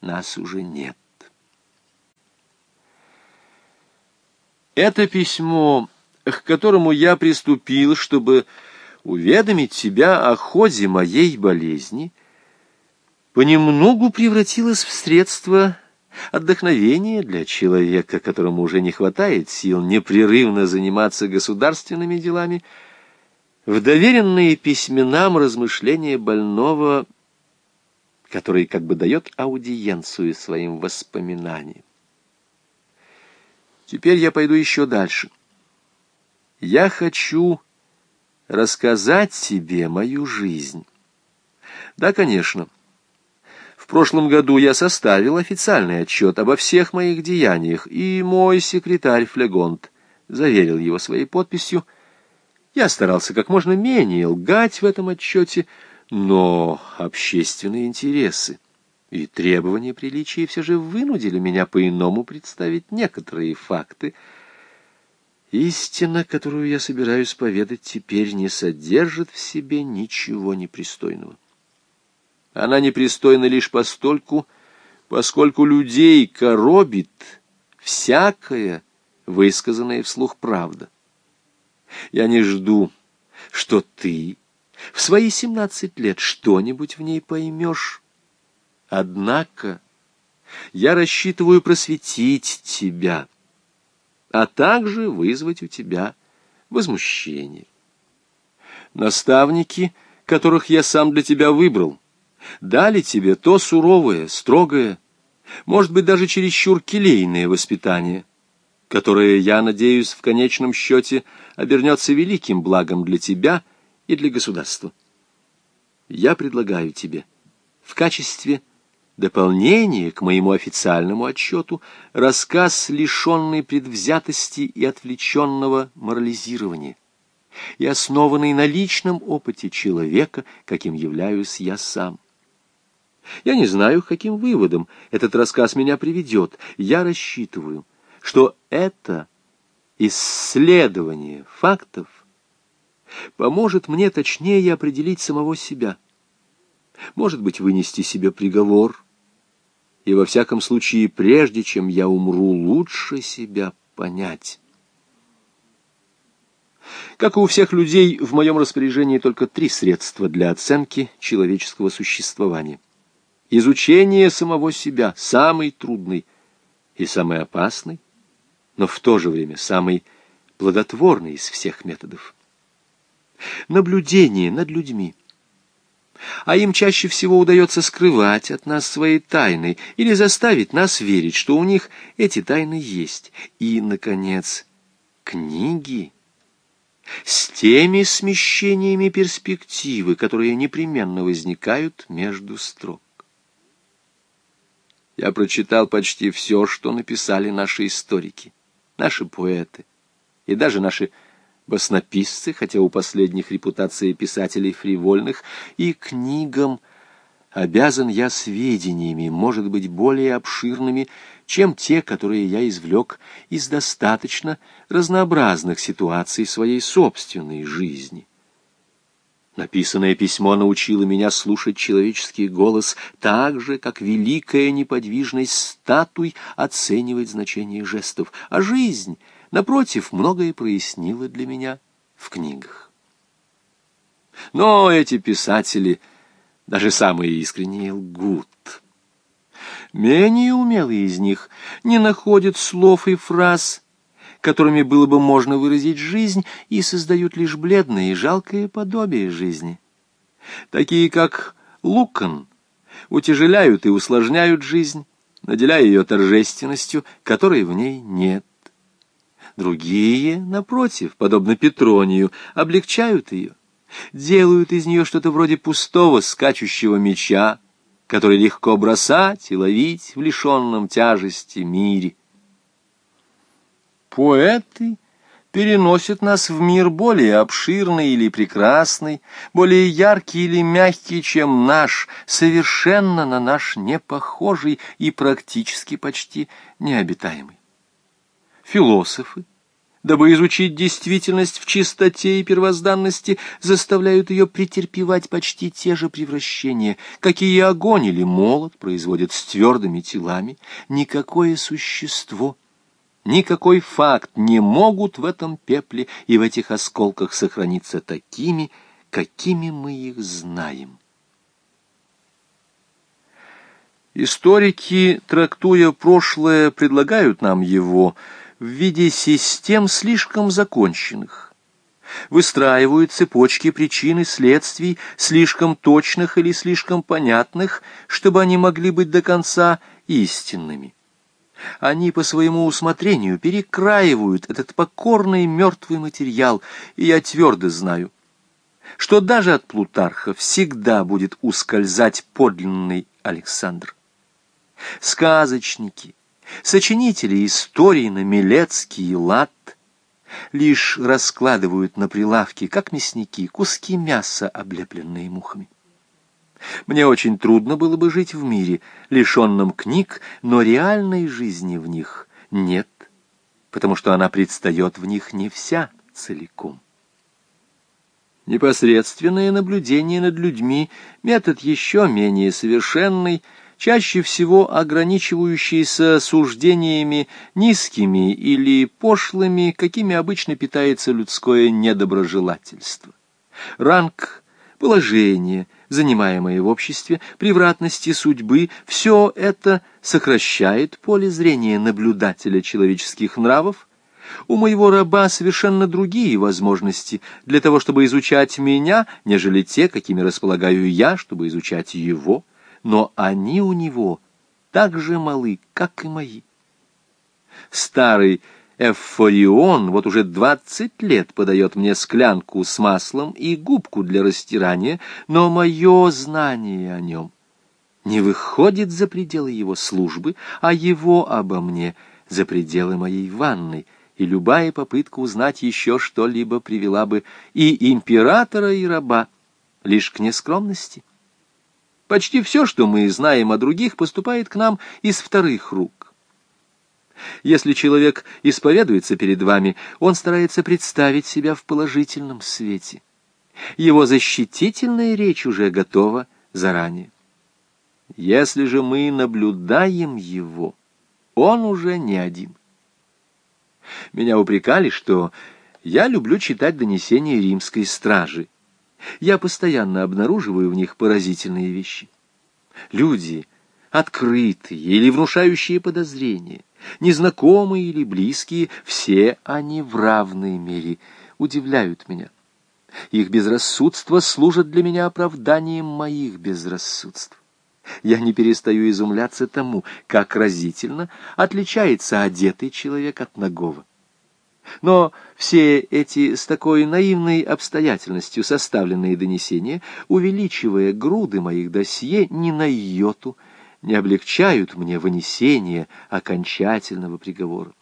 нас уже нет. Это письмо, к которому я приступил, чтобы уведомить тебя о ходе моей болезни, понемногу превратилось в средство отдохновения для человека, которому уже не хватает сил непрерывно заниматься государственными делами, в доверенные письменам размышления больного, который как бы дает аудиенцию своим воспоминаниям. Теперь я пойду еще дальше. Я хочу рассказать тебе мою жизнь. Да, конечно. В прошлом году я составил официальный отчет обо всех моих деяниях, и мой секретарь Флегонт заверил его своей подписью — я старался как можно менее лгать в этом отчете, но общественные интересы и требования приличия все же вынудили меня по-иному представить некоторые факты. Истина, которую я собираюсь поведать теперь, не содержит в себе ничего непристойного. Она непристойна лишь постольку, поскольку людей коробит всякая высказанная вслух правда. Я не жду, что ты в свои семнадцать лет что-нибудь в ней поймешь. Однако я рассчитываю просветить тебя, а также вызвать у тебя возмущение. Наставники, которых я сам для тебя выбрал, дали тебе то суровое, строгое, может быть, даже чересчур келейное воспитание, которое, я надеюсь, в конечном счете обернется великим благом для тебя и для государства. Я предлагаю тебе в качестве дополнения к моему официальному отчету рассказ, лишенный предвзятости и отвлеченного морализирования, и основанный на личном опыте человека, каким являюсь я сам. Я не знаю, каким выводам этот рассказ меня приведет. Я рассчитываю, что это исследование фактов поможет мне точнее определить самого себя, может быть, вынести себе приговор, и во всяком случае, прежде чем я умру, лучше себя понять. Как и у всех людей, в моем распоряжении только три средства для оценки человеческого существования. Изучение самого себя – самый трудный и самый опасный, но в то же время самый плодотворный из всех методов. Наблюдение над людьми. А им чаще всего удается скрывать от нас свои тайны или заставить нас верить, что у них эти тайны есть. И, наконец, книги с теми смещениями перспективы, которые непременно возникают между строк. Я прочитал почти все, что написали наши историки наши поэты и даже наши баснописцы, хотя у последних репутация писателей фривольных, и книгам обязан я сведениями, может быть, более обширными, чем те, которые я извлек из достаточно разнообразных ситуаций своей собственной жизни. Написанное письмо научило меня слушать человеческий голос так же, как великая неподвижность статуй оценивать значение жестов, а жизнь, напротив, многое прояснила для меня в книгах. Но эти писатели, даже самые искренние, лгут. Менее умелые из них не находят слов и фраз, которыми было бы можно выразить жизнь, и создают лишь бледное и жалкое подобие жизни. Такие, как Лукан, утяжеляют и усложняют жизнь, наделяя ее торжественностью, которой в ней нет. Другие, напротив, подобно Петронию, облегчают ее, делают из нее что-то вроде пустого скачущего меча, который легко бросать и ловить в лишенном тяжести мире. Поэты переносят нас в мир более обширный или прекрасный, более яркий или мягкий, чем наш, совершенно на наш не похожий и практически почти необитаемый. Философы дабы изучить действительность в чистоте и первозданности, заставляют ее претерпевать почти те же превращения, какие огонь или молот производят с твердыми телами, никакое существо, никакой факт не могут в этом пепле и в этих осколках сохраниться такими, какими мы их знаем. Историки, трактуя прошлое, предлагают нам его – в виде систем слишком законченных. Выстраивают цепочки причин и следствий, слишком точных или слишком понятных, чтобы они могли быть до конца истинными. Они по своему усмотрению перекраивают этот покорный мертвый материал, и я твердо знаю, что даже от Плутарха всегда будет ускользать подлинный Александр. Сказочники, Сочинители истории на Милецкий лад лишь раскладывают на прилавке, как мясники, куски мяса, облепленные мухами. Мне очень трудно было бы жить в мире, лишенном книг, но реальной жизни в них нет, потому что она предстает в них не вся целиком. Непосредственное наблюдение над людьми — метод еще менее совершенный — чаще всего ограничивающиеся суждениями низкими или пошлыми, какими обычно питается людское недоброжелательство. Ранг, положение, занимаемое в обществе, превратности судьбы — все это сокращает поле зрения наблюдателя человеческих нравов, у моего раба совершенно другие возможности для того, чтобы изучать меня, нежели те, какими располагаю я, чтобы изучать его но они у него так же малы, как и мои. Старый Эфорион вот уже двадцать лет подает мне склянку с маслом и губку для растирания, но мое знание о нем не выходит за пределы его службы, а его обо мне за пределы моей ванной, и любая попытка узнать еще что-либо привела бы и императора, и раба лишь к нескромности. Почти все, что мы знаем о других, поступает к нам из вторых рук. Если человек исповедуется перед вами, он старается представить себя в положительном свете. Его защитительная речь уже готова заранее. Если же мы наблюдаем его, он уже не один. Меня упрекали, что я люблю читать донесения римской стражи, я постоянно обнаруживаю в них поразительные вещи. Люди, открытые или внушающие подозрения, незнакомые или близкие, все они в равной мере удивляют меня. Их безрассудство служит для меня оправданием моих безрассудств. Я не перестаю изумляться тому, как разительно отличается одетый человек от нагого. Но все эти с такой наивной обстоятельностью составленные донесения, увеличивая груды моих досье, ни на йоту не облегчают мне вынесение окончательного приговора.